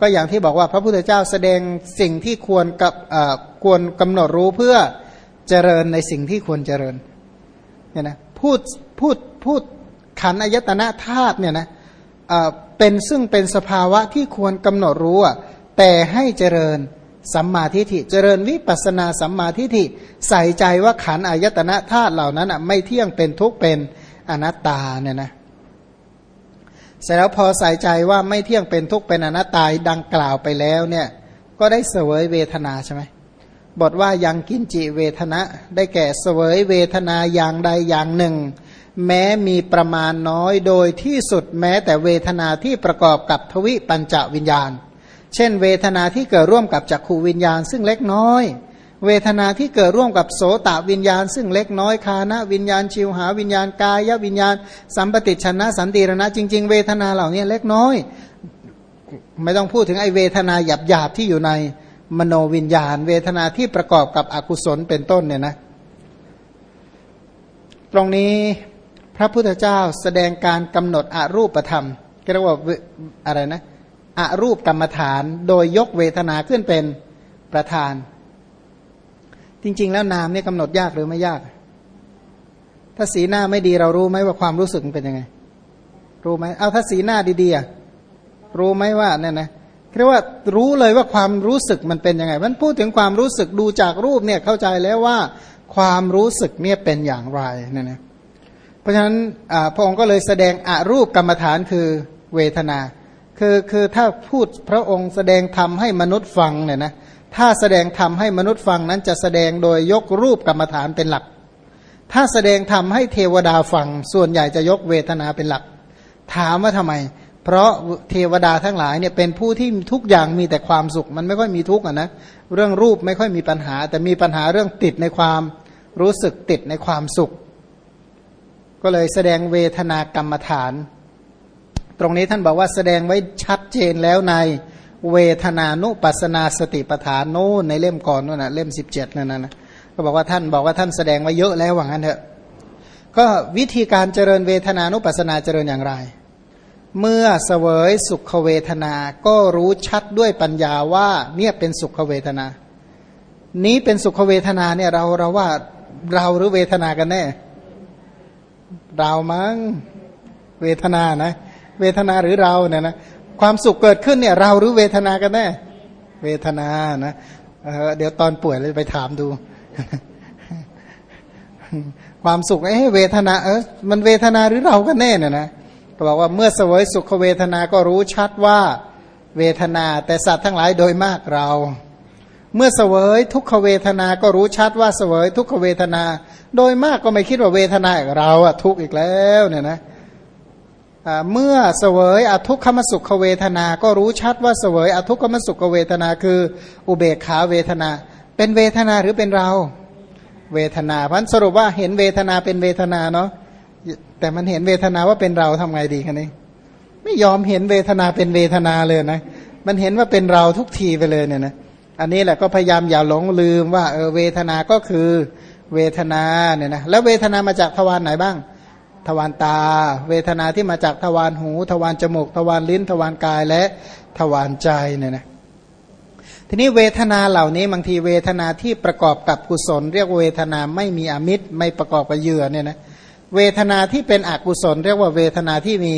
ก็อย่างที่บอกว่าพระพุทธเจ้าแสดงสิ่งที่ควรกับควรกำหนดรู้เพื่อเจริญในสิ่งที่ควรเจริญเนี่ยนะพูดพูดพูดขันอายตนะธาตุเนี่ยนะเป็นซึ่งเป็นสภาวะที่ควรกำหนดรู้อะแต่ให้เจริญสัมมาทิฏฐิเจริญวิปัสนาสัมมาทิฏฐิใส่ใจว่าขันอายตนะธาตุเหล่านั้นอะไม่เที่ยงเป็นทุกข์เป็นอนัตตาเนี่ยนะ เสร็จแล้วพอใส่ใจว่าไม่เที่ยงเป็นทุกข์เป็นอนัตตาดังกล่าวไปแล้วเนี่ยก็ได้เสวยเวทนาใช่ไหมบทว่ายังกินจิเวทนะ ได้แก่เสวยเวทนาอย่างใดอย่างหนึ่ง แม้มีประมาณน้อยโดยที่สุดแม้แต่เวทนาที่ประกอบกับทวิปัญจวิญญาณ เช่น เวทนาที่เกิดร่วมกับจักขูวิญญาณ ซึ่งเล็กน้อย เวทนาที่เกิดร่วมกับโสตวิญญาณ ซึ่งเล็กน้อยคานะวิญญาณชิวหาวิญญาณกายวิญญาณ สัมปติชนะสันติรณะจริง ๆ เวทนาเหล่านี้เล็กน้อย ไม่ต้องพูดถึงไอเวทนาหยาบหยาบที่อยู่ในมโนวิญญาณ เวทนาที่ประกอบกับอกุศลเป็นต้นเนี่ยนะ ตรงนี้พระพุทธเจ้าแสดงการกำหนดอรูปธรรมเรียกว่าอะไรนะอรูปกรรมฐานโดยยกเวทนาขึ้นเป็นประธาน จริง ๆ แล้วนามเนี่ยกำหนดยากหรือไม่ยาก ถ้าสีหน้าไม่ดีเรารู้ไหมว่าความรู้สึกเป็นยังไง รู้ไหมเอาถ้าสีหน้าดีๆรู้ไหมว่าเนี่ยนะเรียกว่ารู้เลยว่าความรู้สึกมันเป็นยังไง มันพูดถึงความรู้สึกดูจากรูปเนี่ยเข้าใจแล้วว่าความรู้สึกเนี่ยเป็นอย่างไรเนี่ยนะเพราะฉะนั้นพระองค์ก็เลยแสดงอรูปกรรมฐานคือเวทนา คือคือถ้าพูดพระองค์แสดงธรรมให้มนุษย์ฟังเนี่ยนะ ถ้าแสดงธรรมให้มนุษย์ฟังนั้นจะแสดงโดยยกรูปกรรมฐานเป็นหลัก ถ้าแสดงธรรมให้เทวดาฟัง ส่วนใหญ่จะยกเวทนาเป็นหลัก ถามว่าทำไม เพราะเทวดาทั้งหลายเนี่ยเป็นผู้ที่ทุกอย่างมีแต่ความสุข มันไม่ค่อยมีทุกข์ะนะ เรื่องรูปไม่ค่อยมีปัญหา แต่มีปัญหาเรื่องติดในความรู้สึกติดในความสุข ก็เลยแสดงเวทนากรรมฐาน ตรงนี้ท่านบอกว่าแสดงไว้ชัดเจนแล้วใน เวทนานุปัสนาสติปทานโน้นในเล่มก่อนนู่นนะเล่มสิบเจ็ดนั่นนะก็บอกว่าท่านบอกว่าท่านแสดงไว้เยอะแล้วว่างั้นเถอะ ก็วิธีการเจริญเวทนานุปัสนาเจริญอย่างไร เมื่อเสวยสุขเวทนาก็รู้ชัดด้วยปัญญาว่าเนี่ยเป็นสุขเวทนา นี้เป็นสุขเวทนาเนี่ยเราเราว่าเราหรือเวทนากันแน่ เรามั้งเวทนานะ เวทนาหรือเราเนี่ยนะ ความสุขเกิดขึ้นเนี่ย เราหรือเวทนากันแน่เวทนานะเเดี๋ยวตอนป่วยเลยไปถามดู ความสุขเอ๊เวทนาเออมันเวทนาหรือเรากันแน่เนี่ยนะก็บอกว่าเมื่อเสวยสุขเวทนาก็รู้ชัดว่าเวทนาแต่สัตว์ทั้งหลายโดยมากเรา เมื่อเสวยทุกขเวทนาก็รู้ชัดว่าเสวยทุกขเวทนา โดยมากก็ไม่คิดว่าเวทนาเราอะทุกข์อีกแล้วเนี่ยนะ เมื่อเสวยอทุกขมสุขเวทนา ก็รู้ชัดว่าเสวยอทุกขมสุขเวทนาคืออุเบกขาเวทนา เป็นเวทนาหรือเป็นเรา เวทนาพันสรุปว่าเห็นเวทนาเป็นเวทนาเนาะแต่มันเห็นเวทนาว่าเป็นเราทำไงดีคะนี่ไม่ยอมเห็นเวทนาเป็นเวทนาเลยนะ มันเห็นว่าเป็นเราทุกทีไปเลยเนี่ยนะอันนี้แหละก็พยายามอย่าหลงลืมว่าเออเวทนาก็คือเวทนาเนี่ยนะแล้วเวทนามาจากทวารไหนบ้าง ทวารตา เวทนาที่มาจากทวารหู ทวารจมูก ทวารลิ้น ทวารกายและทวารใจเนี่ยนะทีนี้เวทนาเหล่านี้บางทีเวทนาที่ประกอบกับกุศล เรียกเวทนาไม่มีอมิตร ไม่ประกอบกับเหยื่อเนี่ยนะเวทนาที่เป็นอกุศล เรียกว่าเวทนาที่มี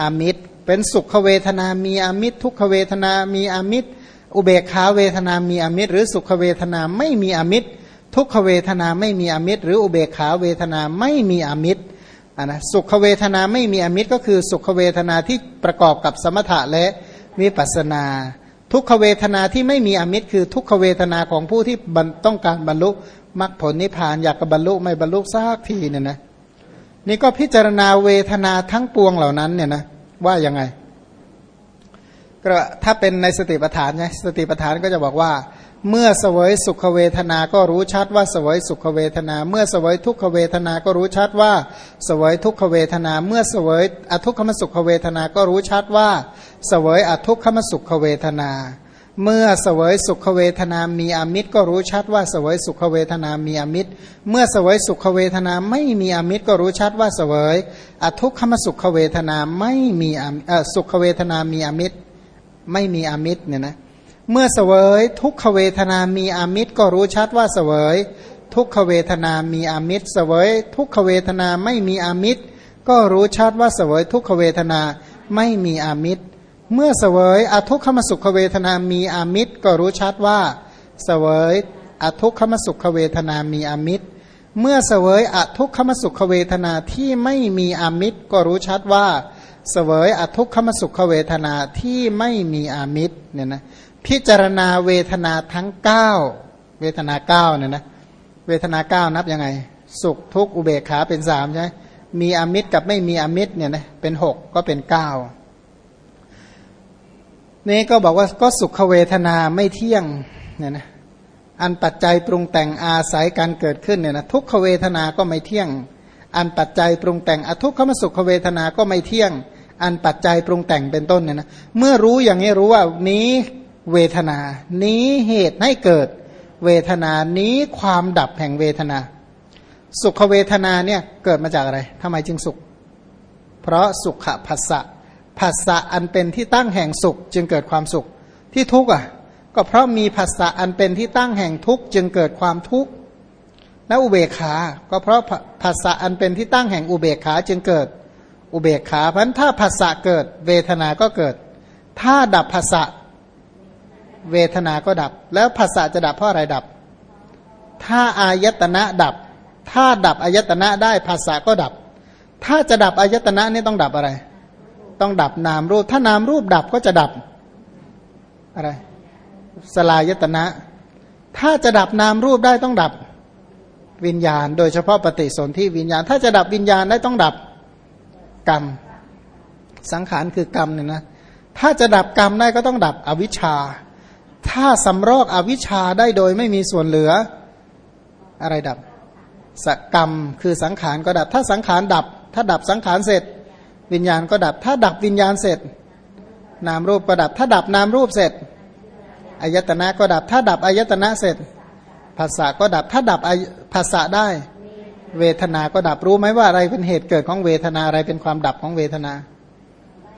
อมิตร เป็นสุขเวทนามีอมิตร ทุกขเวทนามีอมิตร อุเบกขาเวทนามีอมิตร หรือสุขเวทนาไม่มีอมิตร ทุกขเวทนาไม่มีอมิตร หรืออุเบกขาเวทนาไม่มีอมิตร อ่านะสุขเวทนาไม่มีอมิตรก็คือสุขเวทนาที่ประกอบกับสมถะและวิปัสนา ทุกขเวทนาที่ไม่มีอมิตร คือทุกขเวทนาของผู้ที่ต้องการบรรลุมรรคผลนิพพานอยากบรรลุไม่บรรลุสักทีเนี่ยนะนี่ก็พิจารณาเวทนาทั้งปวงเหล่านั้นเนี่ยนะว่ายังไงก็ถ้าเป็นในสติปัฏฐานไงสติปัฏฐานก็จะบอกว่า เมื่อเสวยสุขเวทนาก็รู้ชัดว่าเสวยสุขเวทนา เมื่อเสวยทุกขเวทนาก็รู้ชัดว่าเสวยทุกขเวทนา เมื่อเสวยอทุกขมสุขเวทนาก็รู้ชัดว่าเสวยอทุกขมสุขเวทนา เมื่อเสวยสุขเวทนามีอมิตรก็รู้ชัดว่าเสวยสุขเวทนามีอมิตร เมื่อเสวยสุขเวทนาไม่มีอมิตรก็รู้ชัดว่าเสวยอทุกขมสุขเวทนาไม่มีสุขเวทนามีอมิตร ไม่มีอามิตรเนี่ยนะ เมื่อเสวยทุกขเวทนามีอามิตรก็รู้ชัดว่าเสวย ทุกขเวทนามีอามิตร เสวย ทุกขเวทนาไม่มีอามิตร ก็รู้ชัดว่าเสวย ทุกขเวทนาไม่มีอามิตร เมื่อเสวยอทุกขมสุขเวทนามีอามิตร ก็รู้ชัดว่าเสวยอทุกขมสุขเวทนามีอามิตร เมื่อเสวยอทุกขมสุขเวทนาที่ไม่มีอามิตร ก็รู้ชัดว่าเสวยอทุกขมสุขเวทนาที่ไม่มีอามิตรเนี่ยนะ พิจารณาเวทนาทั้ง 9 เวทนา9เนี่ยนะเวทนา9นับยังไง สุขทุกข์อุเบกขาเป็นสามใช่ไหมมีอมิตรกับไม่มีอมิตรเนี่ยนะเป็นหกก็เป็นเก้านี่ก็บอกว่าก็สุขเวทนาไม่เที่ยงเนี่ยนะอันปัจจัยปรุงแต่งอาศัยการเกิดขึ้นเนี่ยนะทุกขเวทนาก็ไม่เที่ยง อันปัจจัยปรุงแต่งอทุกขมสุขเวทนาก็ไม่เที่ยง อันปัจจัยปรุงแต่งเป็นต้นเนี่ยนะเมื่อรู้อย่างนี้รู้ว่านี้ เวทนา นี้เหตุให้เกิดเวทนานี้ความดับแห่งเวทนา สุขเวทนาเนี่ยเกิดมาจากอะไรทำไมจึงสุข เพราะสุขผัสสะผัสสะอันเป็นที่ตั้งแห่งสุขจึงเกิดความสุขที่ทุกข์อะ ก็เพราะมีผัสสะอันเป็นที่ตั้งแห่งทุกข์จึงเกิดความทุกข์และอุเบกขา ก็เพราะผัสสะอันเป็นที่ตั้งแห่งอุเบกขาจึงเกิด อุเบกขาเพราะถ้าผัสสะเกิด เวทนาก็เกิด ถ้าดับผัสสะ เวทนาก็ดับ แล้วภาษาจะดับเพราะอะไรดับ ถ้าอายตนะดับ ถ้าดับอายตนะได้ภาษาก็ดับ ถ้าจะดับอายตนะนี่ต้องดับอะไร ต้องดับนามรูป ถ้านามรูปดับก็จะดับอะไร สลายตนะ ถ้าจะดับนามรูปได้ต้องดับวิญญาณ โดยเฉพาะปฏิสนธิวิญญาณ ถ้าจะดับวิญญาณได้ต้องดับกรรม สังขารคือกรรมเนี่ยนะ ถ้าจะดับกรรมได้ก็ต้องดับอวิชชา ถ้าสำรอกอวิชชาได้โดยไม่มีส่วนเหลือ อะไรดับสกรรมคือสังขารก็ดับ ถ้าสังขารดับ ถ้าดับสังขารเสร็จ วิญญาณก็ดับ ถ้าดับวิญญาณเสร็จ นามรูปก็ดับ ถ้าดับนามรูปเสร็จอายตนะก็ดับ ถ้าดับอายตนะเสร็จภาษาก็ดับ ถ้าดับภาษาได้ เวทนา ก็ดับรู้ไหมว่าอะไรเป็นเหตุเกิดของเวทนาอะไรเป็นความดับของเวทนา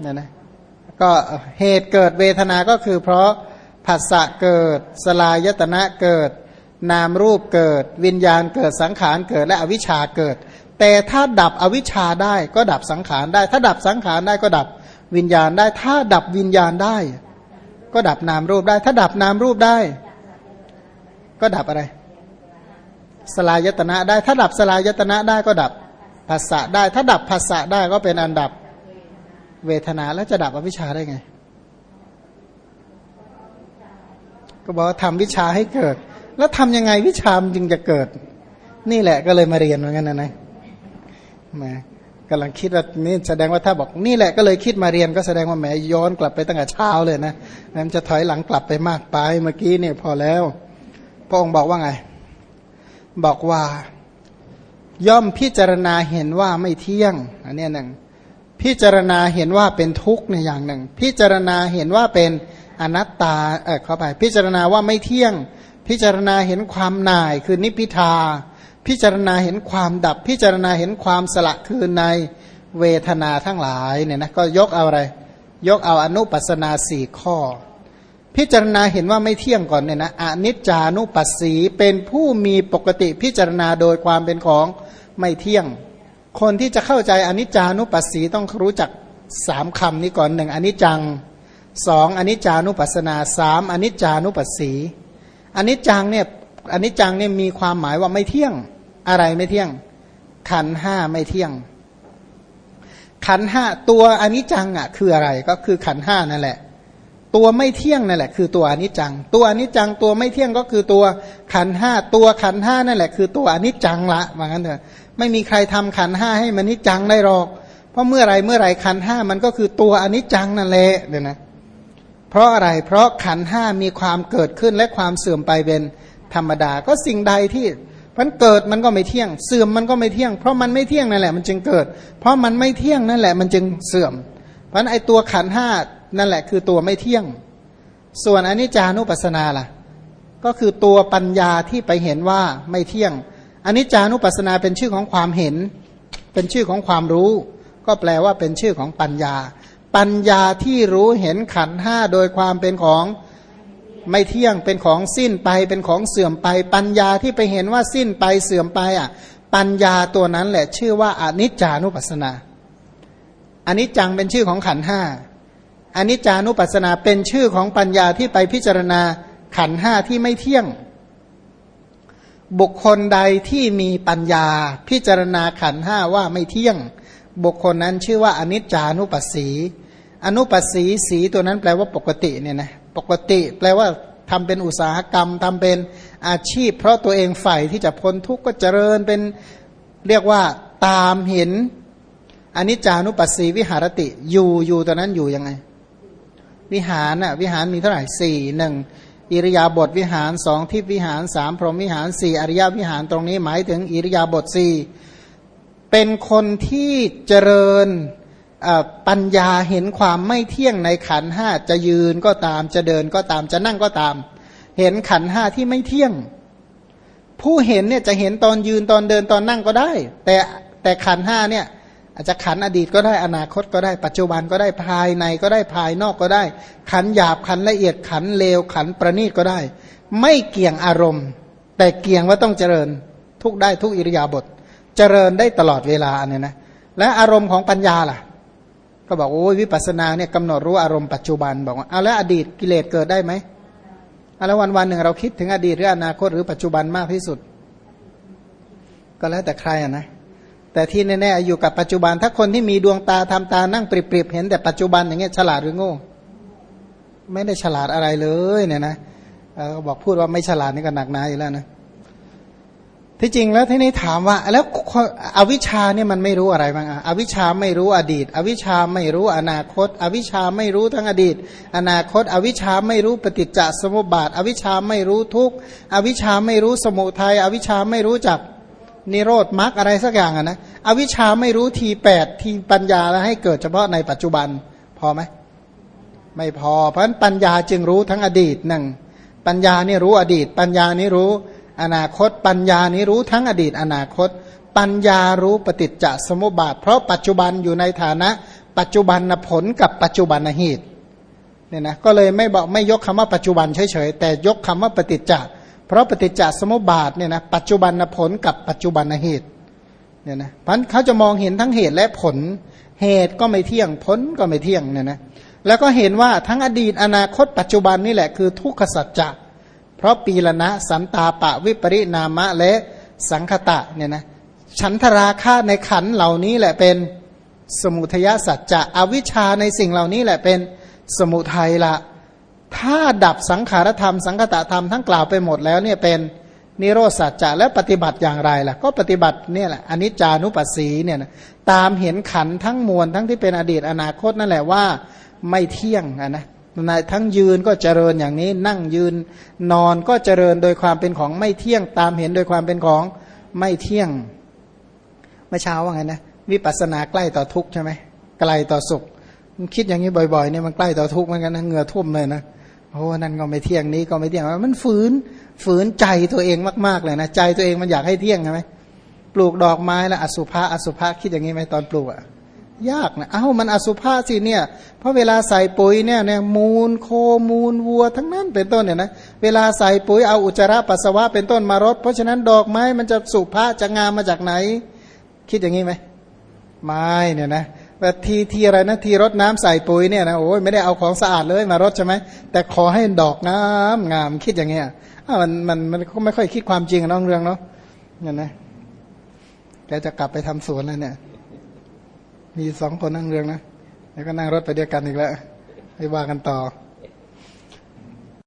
เนี่ยนะก็เหตุเกิดเวทนาก็คือเพราะ ผัสสะเกิด สลายตนะเกิด นามรูปเกิด วิญญาณเกิดสังขารเกิดและอวิชชาเกิด แต่ถ้าดับอวิชชาได้ก็ดับสังขารได้ ถ้าดับสังขารได้ก็ดับวิญญาณได้ ถ้าดับวิญญาณได้ ก็ดับนามรูปได้ ถ้าดับนามรูปได้ ก็ดับอะไร สลายตนะได้ ถ้าดับสลายตนะได้ก็ดับภาษะได้ ถ้าดับภาษะได้ก็เป็นอันดับเวทนาแล้วจะดับอวิชชาได้ไง ก็บอกว่าทำวิชาให้เกิด แล้วทำยังไงวิชามจึงจะเกิด นี่แหละก็เลยมาเรียนเหมือนกันนะนะมากำลังคิดว่านี่แสดงว่าถ้าบอกนี่แหละก็เลยคิดมาเรียนก็แสดงว่าแหมย้อนกลับไปตั้งแต่เช้าเลยนะนั้นจะถอยหลังกลับไปมากไปเมื่อกี้เนี่ยพอแล้วพระองค์บอกว่าไง บอกว่าย่อมพิจารณาเห็นว่าไม่เที่ยงอันนี้หนึ่งพิจารณาเห็นว่าเป็นทุกข์ในอย่างหนึ่ง พิจารณาเห็นว่าเป็น อนัตตาเออเข้าไป พิจารณาว่าไม่เที่ยง พิจารณาเห็นความหน่ายคือนิพิทา พิจารณาเห็นความดับ พิจารณาเห็นความสละคือในเวทนาทั้งหลายเนี่ยนะก็ยกเอาอะไร ยกเอาอนุปัสนาสี่ข้อ พิจารณาเห็นว่าไม่เที่ยงก่อนเนี่ยนะอนิจจานุปัสสีเป็นผู้มีปกติพิจารณาโดยความเป็นของไม่เที่ยง คนที่จะเข้าใจอนิจจานุปัสสีต้องรู้จักสามคำนี้ก่อนหนึ่งอนิจจัง สองอนิจจานุปัสสนาสามอนิจจานุปัสสีอนิจจังเนี่ยอนิจจังเนี่ยมีความหมายว่าไม่เที่ยงอะไรไม่เที่ยง ขันห้าไม่เที่ยง ขันห้าตัวอนิจจังอะคืออะไรก็คือขันห้านั่นแหละ ตัวไม่เที่ยงนั่นแหละ คือตัวอนิจจัง ตัวอนิจจังตัวไม่เที่ยงก็คือตัวขันห้าตัวขันห้านั่นแหละ คือตัวอนิจจังละว่างั้นเถอะไม่มีใครทำขันห้าให้มันนิจจังได้หรอก เพราะเมื่อไรเมื่อไรขันห้ามันก็คือตัวอนิจจังนั่นแหละเดี๋ยวนะ เพราะอะไร เพราะขันห้ามีความเกิดขึ้นและความเสื่อมไปเป็นธรรมดา ก็สิ่งใดที่มันเกิดมันก็ไม่เที่ยง เสื่อมมันก็ไม่เที่ยง เพราะมันไม่เที่ยงนั่นแหละมันจึงเกิด เพราะมันไม่เที่ยงนั่นแหละมันจึงเสื่อม เพราะไอ้ตัวขันห้านั่นแหละคือตัวไม่เที่ยง ส่วนอนิจจานุปัสสนาล่ะ ก็คือตัวปัญญาที่ไปเห็นว่าไม่เที่ยงอนิจจานุปัสสนาเป็นชื่อของความเห็น เป็นชื่อของความรู้ ก็แปลว่าเป็นชื่อของปัญญา ปัญญาที่รู้เห็นขันห้าโดยความเป็นของไม่เที่ยงเป็นของสิ้นไปเป็นของเสื่อมไป ปัญญาที่ไปเห็นว่าสิ้นไปเสื่อมไปอะ ปัญญาตัวนั้นแหละ ชื่อว่าอนิจจานุปัสสนาอนิจจังเป็นชื่อของขันห้าอนิจจานุปัสสนาเป็นชื่อของปัญญาที่ไปพิจารณาขันห้าที่ไม่เที่ยง บุคคลใดที่มีปัญญาพิจารณาขันห้าว่าไม่เที่ยง บุคคลนั้นชื่อว่าอนิจจานุปัสสี อนุปัสสีสีตัวนั้นแปลว่าปกติเนี่ยนะปกติ แปลว่าทำเป็นอุตสาหกรรมทำเป็นอาชีพ เพราะตัวเองใฝ่ที่จะพ้นทุกข์ก็เจริญเป็นเรียกว่าตามเห็นอน,นิจจานุปัสสีวิหารติอยู่อยู่ตอนนั้นอยู่ยังไง วิหารน่ะวิหารมีเท่าไหร่สี่หนึ่งอิริยาบถวิหารสองทิพวิหารสามพรหมวิหารสี่อริยวิหารตรงนี้หมายถึงอิริยาบถสี่เป็นคนที่เจริญ ปัญญาเห็นความไม่เที่ยงในขันห้าจะยืนก็ตามจะเดินก็ตามจะนั่งก็ตาม เห็นขันห้าที่ไม่เที่ยง ผู้เห็นเนี่ยจะเห็นตอนยืนตอนเดินตอนนั่งก็ได้ แต่แต่ขันห้าเนี่ยอาจจะขันอดีตก็ได้อนาคตก็ได้ปัจจุบันก็ได้ภายในก็ได้ภายนอกก็ได้ ขันหยาบขันละเอียดขันเลวขันประณีตก็ได้ ไม่เกี่ยงอารมณ์ แต่เกี่ยงว่าต้องเจริญ ทุกได้ทุกอิริยาบถเจริญได้ตลอดเวลาเนี่ยนะและอารมณ์ของปัญญาล่ะ ก็บอกโอ้ยวิปัสสนาเนี่ยกำหนดรู้อารมณ์ปัจจุบันบอกว่าเอาแล้วอดีตกิเลสเกิดได้ไหมเอาแล้ววันวันหนึ่งเราคิดถึงอดีตหรืออนาคตหรือปัจจุบันมากที่สุด ก็แล้วแต่ใครอะนะ แต่ที่แน่ๆอยู่กับปัจจุบัน ถ้าคนที่มีดวงตาทำตานั่งปริบๆเห็นแต่ปัจจุบันอย่างเงี้ยฉลาดหรือโง่ ไม่ได้ฉลาดอะไรเลยเนี่ยนะเขาบอกพูดว่าไม่ฉลาดนี่ก็หนักหนาอยู่แล้วนะ ที่จริงแล้วที่นี่ถามว่า แล้วอวิชาเนี่ยมันไม่รู้อะไรบ้างอะอวิชาไม่รู้อดีต อวิชาไม่รู้อนาคต อวิชาไม่รู้ทั้งอดีต อนาคต อวิชาไม่รู้ปฏิจจสมุปบาท อวิชาไม่รู้ทุกอวิชาไม่รู้สมุทัยอวิชาไม่รู้จักนิโรธมรรคอะไรสักอย่างอะนะอวิชาไม่รู้ทีแปดทีปัญญาแล้วให้เกิดเฉพาะในปัจจุบันพอไหมไม่พอเพราะฉะนั้นปัญญาจึงรู้ทั้งอดีตหนึ่งปัญญานี่รู้อดีต ปัญญานี่รู้ อนาคต ปัญญานี้รู้ทั้งอดีต อนาคต ปัญญารู้ปฏิจจสมุปบาท เพราะปัจจุบันอยู่ในฐานะ ปัจจุบันผลกับปัจจุบันเหตุเนี่ยนะก็เลยไม่บอกไม่ยกคำว่าปัจจุบันเฉยๆแต่ยกคำว่าปฏิจจเพราะปฏิจจสมุปบาทเนี่ยนะปัจจุบันผลกับปัจจุบันเหตุเนี่ยนะพันเขาจะมองเห็นทั้งเหตุและผล เหตุก็ไม่เที่ยงผลก็ไม่เที่ยงเนี่ยนะแล้วก็เห็นว่าทั้งอดีตอนาคตปัจจุบันนี่แหละคือทุกขสัจจะเพราะปีละนะสันตาปะวิปริณามะและสังคตะเนี่ยนะฉันทราคะในขันเหล่านี้แหละเป็นสมุทยสัจจะอวิชชาในสิ่งเหล่านี้แหละเป็นสมุทัยละ ถ้าดับสังขารธรรม สังคตะธรรมทั้งกล่าวไปหมดแล้วเนี่ยเป็นนิโรธสัจจะและปฏิบัติอย่างไรล่ะ ก็ปฏิบัติเนี่ยแหละอนิจจานุปัสสีเนี่ยนะตามเห็นขันทั้งมวลทั้งที่เป็นอดีตอนาคตนั่นแหละว่าไม่เที่ยงนะ นทั้งยืนก็เจริญอย่างนี้ นั่งยืนนอนก็เจริญโดยความเป็นของไม่เที่ยงตามเห็นโดยความเป็นของไม่เที่ยงเมื่อเช้าว่าไงนะวิปัสสนาใกล้ต่อทุกใช่ไหมไกลต่อสุขมันคิดอย่างนี้บ่อยๆเนี่ยมันใกล้ต่อทุกเหมือนกันนะเหงื่อทุ่มเลยนะโอ้นั่นก็ไม่เที่ยงนี้ก็ไม่เที่ยงมันฝืนฝืนใจตัวเองมากๆเลยนะใจตัวเองมันอยากให้เที่ยงใช่ไหมปลูกดอกไม้แล้วอสุภะอสุภะคิดอย่างนี้ไหมตอนปลูกอะ ยากนะเอ้ามันอสุภาสิเนี่ย เพราะเวลาใส่ปุ๋ยเนี่ยเนี่ยมูลโคมูลวัวทั้งนั้นเป็นต้นเนี่ยนะเวลาใส่ปุ๋ยเอาอุจจาระปัสสาวะเป็นต้นมารดเพราะฉะนั้นดอกไม้มันจะสุภาจะงามมาจากไหน คิดอย่างนี้ไหมไม่เนี่ยนะแต่ทีทีอะไรนะทีรดน้ำใส่ปุ๋ยเนี่ยนะโอ้ยไม่ได้เอาของสะอาดเลยมารดใช่ไหมแต่ขอให้ดอกงามงามคิดอย่างเงี้ยอ้ามันมันมันก็ไม่ค่อยคิดความจริงน้องเรื่องเนาะเนี่ยนะแกจะกลับไปทำสวนแล้วเนี่ย มีสองคนนั่งเรืองนะแล้วก็นั่งรถไปเดียวกันอีกแล้วให้ว่ากันต่อ